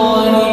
الله